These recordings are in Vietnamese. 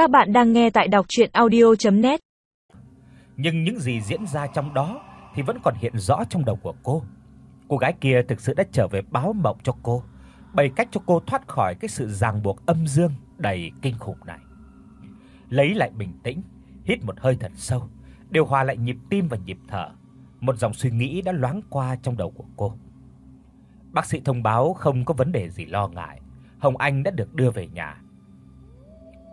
Các bạn đang nghe tại đọc audio net Nhưng những gì diễn ra trong đó thì vẫn còn hiện rõ trong đầu của cô. Cô gái kia thực sự đã trở về báo mộng cho cô, bày cách cho cô thoát khỏi cái sự ràng buộc âm dương đầy kinh khủng này. Lấy lại bình tĩnh, hít một hơi thật sâu, điều hòa lại nhịp tim và nhịp thở. Một dòng suy nghĩ đã loáng qua trong đầu của cô. Bác sĩ thông báo không có vấn đề gì lo ngại, Hồng Anh đã được đưa về nhà.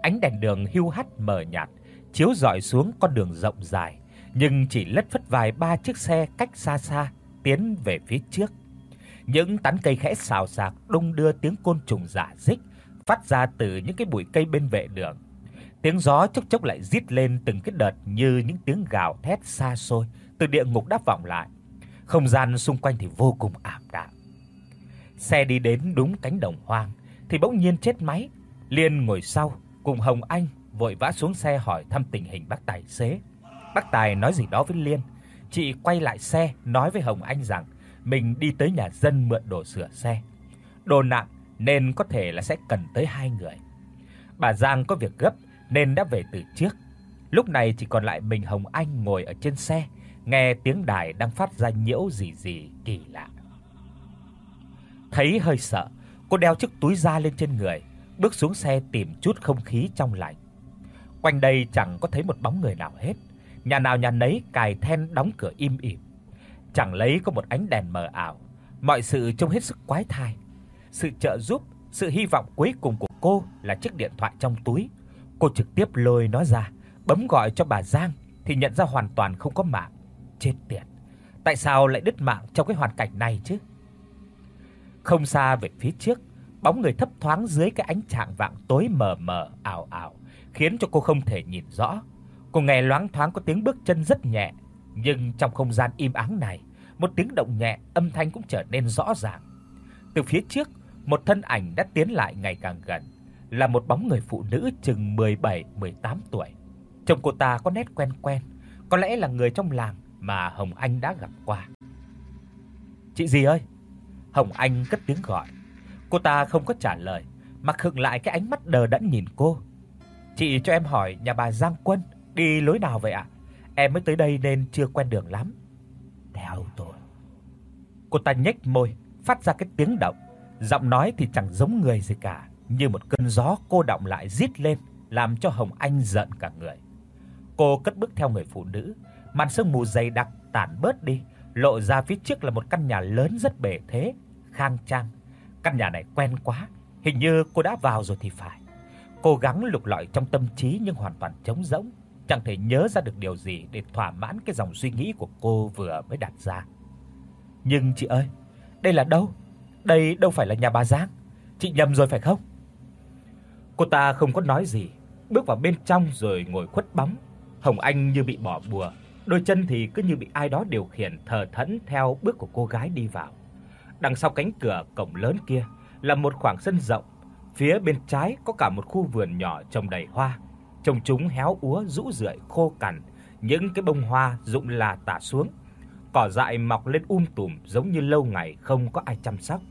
Ánh đèn đường hiu hắt mờ nhạt chiếu rọi xuống con đường rộng dài, nhưng chỉ lất phất vài ba chiếc xe cách xa xa tiến về phía trước. Những tán cây khẽ xào xạc đung đưa tiếng côn trùng rả rích phát ra từ những cái bụi cây bên vệ đường. Tiếng gió chốc chốc lại rít lên từng cái đợt như những tiếng gào thét xa xôi từ địa ngục đáp vọng lại. Không gian xung quanh thì vô cùng ảm đạm. Xe đi đến đúng cánh đồng hoang thì bỗng nhiên chết máy. Liên ngồi sau cùng Hồng Anh vội vã xuống xe hỏi thăm tình hình bác tài xế. Bác Tài nói gì đó với Liên. Chị quay lại xe nói với Hồng Anh rằng mình đi tới nhà dân mượn đồ sửa xe. Đồ nặng nên có thể là sẽ cần tới hai người. Bà Giang có việc gấp nên đã về từ trước. Lúc này chỉ còn lại mình Hồng Anh ngồi ở trên xe, nghe tiếng đài đang phát ra nhiễu gì gì kỳ lạ. Thấy hơi sợ, cô đeo chiếc túi da lên trên người, bước xuống xe tìm chút không khí trong lành. Quanh đây chẳng có thấy một bóng người nào hết, nhà nào nhà nấy cài then đóng cửa im ỉm. Chẳng lấy có một ánh đèn mờ ảo, mọi sự trông hết sức quái thai. Sự trợ giúp, sự hy vọng cuối cùng của cô là chiếc điện thoại trong túi. Cô trực tiếp lôi nó ra, bấm gọi cho bà Giang thì nhận ra hoàn toàn không có mạng. Chết tiệt. Tại sao lại đứt mạng trong cái hoàn cảnh này chứ? Không xa về phía trước, bóng người thấp thoáng dưới cái ánh trạng vạng tối mờ mờ ảo ảo, khiến cho cô không thể nhìn rõ. Cô nghe loáng thoáng có tiếng bước chân rất nhẹ, nhưng trong không gian im ắng này, một tiếng động nhẹ, âm thanh cũng trở nên rõ ràng. Từ phía trước, một thân ảnh đã tiến lại ngày càng gần, là một bóng người phụ nữ chừng 17, 18 tuổi. Trông cô ta có nét quen quen, có lẽ là người trong làng mà Hồng Anh đã gặp qua. "Chị gì ơi?" Hồng Anh cất tiếng gọi. Cô ta không có trả lời, mà khựng lại cái ánh mắt đờ đẫn nhìn cô. "Chị cho em hỏi nhà bà Giang Quân đi lối nào vậy ạ? Em mới tới đây nên chưa quen đường lắm." "Theo tôi." Cô ta nhếch môi, phát ra cái tiếng động, giọng nói thì chẳng giống người gì cả, như một cơn gió cô động lại rít lên, làm cho Hồng Anh giận cả người. Cô cất bước theo người phụ nữ, màn sương mù dày đặc tản bớt đi, lộ ra phía trước là một căn nhà lớn rất bề thế, khang trang. Căn nhà này quen quá, hình như cô đã vào rồi thì phải. Cố gắng lục lọi trong tâm trí nhưng hoàn toàn trống rỗng, chẳng thể nhớ ra được điều gì để thỏa mãn cái dòng suy nghĩ của cô vừa mới đặt ra. Nhưng chị ơi, đây là đâu? Đây đâu phải là nhà bà Giang. Chị nhầm rồi phải không? Cô ta không có nói gì, bước vào bên trong rồi ngồi khuất bóng. Hồng Anh như bị bỏ bùa, đôi chân thì cứ như bị ai đó điều khiển thờ thẫn theo bước của cô gái đi vào. Đằng sau cánh cửa cổng lớn kia là một khoảng sân rộng, phía bên trái có cả một khu vườn nhỏ trồng đầy hoa, trồng chúng héo úa rũ rượi khô cằn, những cái bông hoa rụng là tả xuống. Cỏ dại mọc lên um tùm giống như lâu ngày không có ai chăm sóc.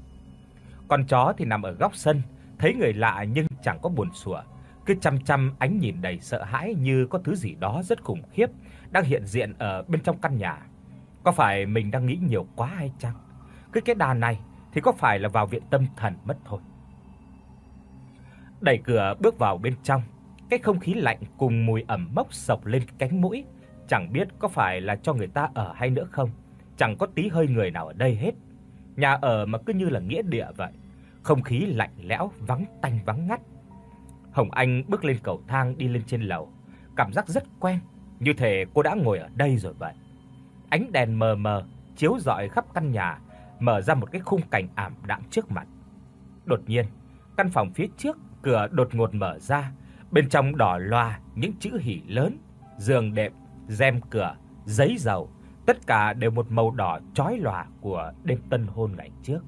Con chó thì nằm ở góc sân, thấy người lạ nhưng chẳng có buồn sủa, cứ chăm chăm ánh nhìn đầy sợ hãi như có thứ gì đó rất khủng khiếp đang hiện diện ở bên trong căn nhà. Có phải mình đang nghĩ nhiều quá hay chăng? Cứ cái đà này thì có phải là vào viện tâm thần mất thôi. Đẩy cửa bước vào bên trong, cái không khí lạnh cùng mùi ẩm mốc sộc lên cánh mũi, chẳng biết có phải là cho người ta ở hay nữa không. Chẳng có tí hơi người nào ở đây hết. Nhà ở mà cứ như là nghĩa địa vậy. Không khí lạnh lẽo, vắng tanh vắng ngắt. Hồng Anh bước lên cầu thang đi lên trên lầu, cảm giác rất quen, như thể cô đã ngồi ở đây rồi vậy. Ánh đèn mờ mờ chiếu rọi khắp căn nhà, mở ra một cái khung cảnh ảm đạm trước mặt. Đột nhiên, căn phòng phía trước cửa đột ngột mở ra, bên trong đỏ loa những chữ hỉ lớn, giường đệm, rèm cửa, giấy dầu, tất cả đều một màu đỏ chói lòa của đêm tân hôn ngày trước.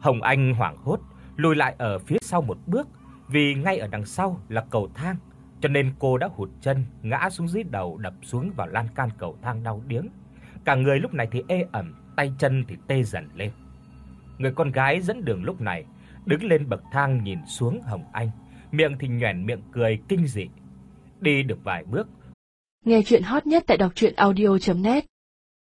Hồng Anh hoảng hốt lùi lại ở phía sau một bước, vì ngay ở đằng sau là cầu thang, cho nên cô đã hụt chân, ngã xuống dưới đầu đập xuống vào lan can cầu thang đau điếng. Cả người lúc này thì ê ẩm, tay chân thì tê dần lên. Người con gái dẫn đường lúc này đứng lên bậc thang nhìn xuống Hồng Anh, miệng thì nhoẻn miệng cười kinh dị. Đi được vài bước, Nghe chuyện hot nhất tại đọc audio net